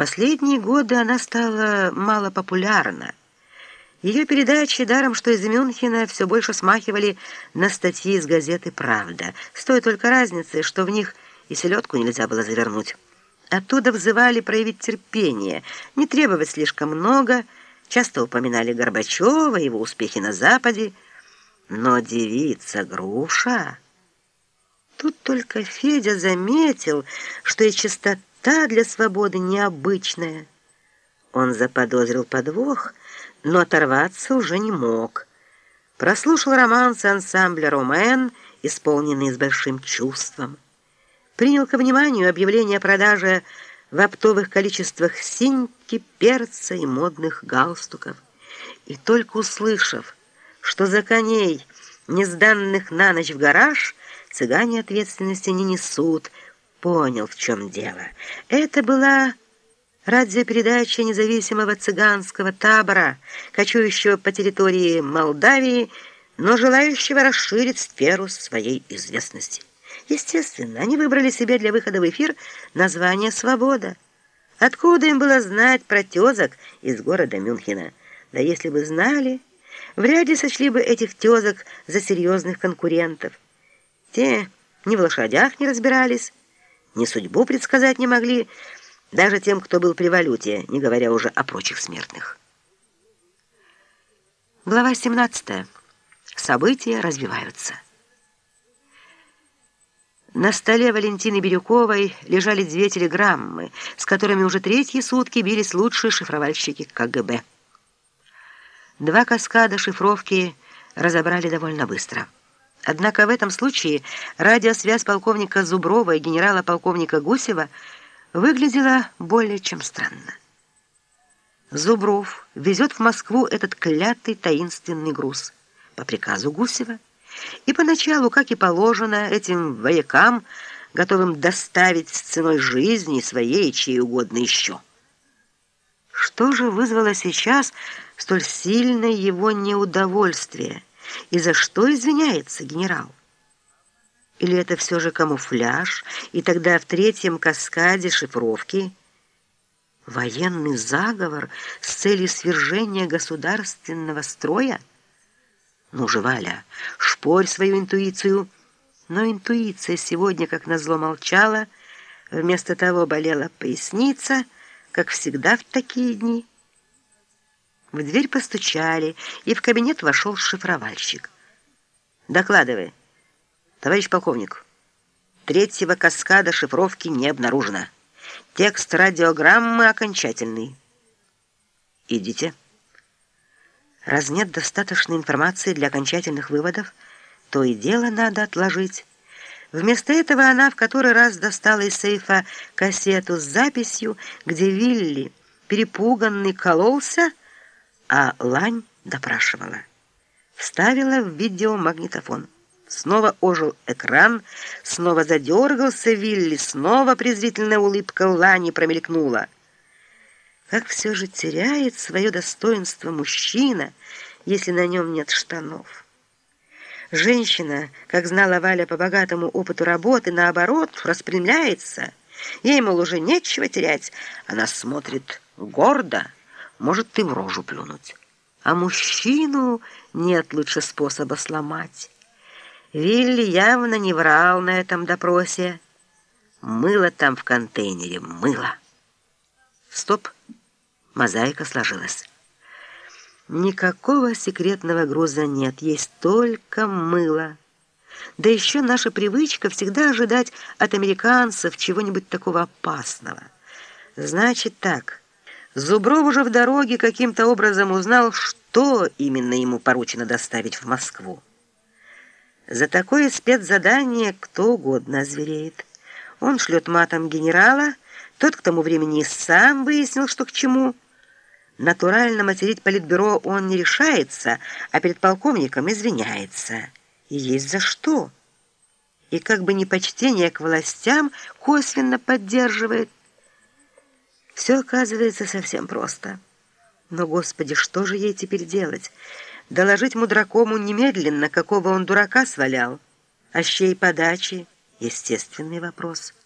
последние годы она стала мало популярна. Ее передачи, даром что из Мюнхена, все больше смахивали на статьи из газеты «Правда». С той только разницей, что в них и селедку нельзя было завернуть. Оттуда взывали проявить терпение, не требовать слишком много, часто упоминали Горбачева, его успехи на Западе. Но девица Груша... Тут только Федя заметил, что и чистота для свободы необычная. Он заподозрил подвох, но оторваться уже не мог. Прослушал романсы ансамбля «Ромен», исполненные с большим чувством. Принял ко вниманию объявление о продаже в оптовых количествах синьки, перца и модных галстуков. И только услышав, что за коней, не сданных на ночь в гараж, цыгане ответственности не несут, понял, в чем дело. Это была радиопередача независимого цыганского табора, кочующего по территории Молдавии, но желающего расширить сферу своей известности. Естественно, они выбрали себе для выхода в эфир название «Свобода». Откуда им было знать про тезок из города Мюнхена? Да если бы знали, вряд ли сочли бы этих тезок за серьезных конкурентов. Те ни в лошадях не разбирались, ни судьбу предсказать не могли, даже тем, кто был при валюте, не говоря уже о прочих смертных. Глава 17. События развиваются. На столе Валентины Бирюковой лежали две телеграммы, с которыми уже третьи сутки бились лучшие шифровальщики КГБ. Два каскада шифровки разобрали довольно быстро. Однако в этом случае радиосвязь полковника Зуброва и генерала-полковника Гусева выглядела более чем странно. Зубров везет в Москву этот клятый таинственный груз по приказу Гусева, и поначалу, как и положено, этим воякам, готовым доставить с ценой жизни своей и чьей угодно еще. Что же вызвало сейчас столь сильное его неудовольствие, и за что извиняется генерал? Или это все же камуфляж, и тогда в третьем каскаде шифровки военный заговор с целью свержения государственного строя? Ну же, Валя, шпорь свою интуицию. Но интуиция сегодня, как назло, молчала, вместо того болела поясница, как всегда в такие дни. В дверь постучали, и в кабинет вошел шифровальщик. «Докладывай». Товарищ полковник, третьего каскада шифровки не обнаружено. Текст радиограммы окончательный. Идите. Раз нет достаточной информации для окончательных выводов, то и дело надо отложить. Вместо этого она в который раз достала из сейфа кассету с записью, где Вилли, перепуганный, кололся, а Лань допрашивала. Вставила в видеомагнитофон. Снова ожил экран, снова задергался Вилли, снова презрительная улыбка Лани промелькнула. Как все же теряет свое достоинство мужчина, если на нем нет штанов. Женщина, как знала Валя по богатому опыту работы, наоборот, распрямляется. Ей, мол, уже нечего терять. Она смотрит гордо, может ты в рожу плюнуть. А мужчину нет лучше способа сломать. Вилли явно не врал на этом допросе. Мыло там в контейнере, мыло. Стоп, мозаика сложилась. Никакого секретного груза нет, есть только мыло. Да еще наша привычка всегда ожидать от американцев чего-нибудь такого опасного. Значит так, Зубров уже в дороге каким-то образом узнал, что именно ему поручено доставить в Москву. За такое спецзадание кто угодно озвереет. Он шлет матом генерала, тот к тому времени сам выяснил, что к чему. Натурально материть политбюро он не решается, а перед полковником извиняется. И есть за что. И как бы непочтение к властям косвенно поддерживает. Все оказывается совсем просто. Но, Господи, что же ей теперь делать? Доложить мудракому немедленно, какого он дурака свалял. А щей подачи — естественный вопрос —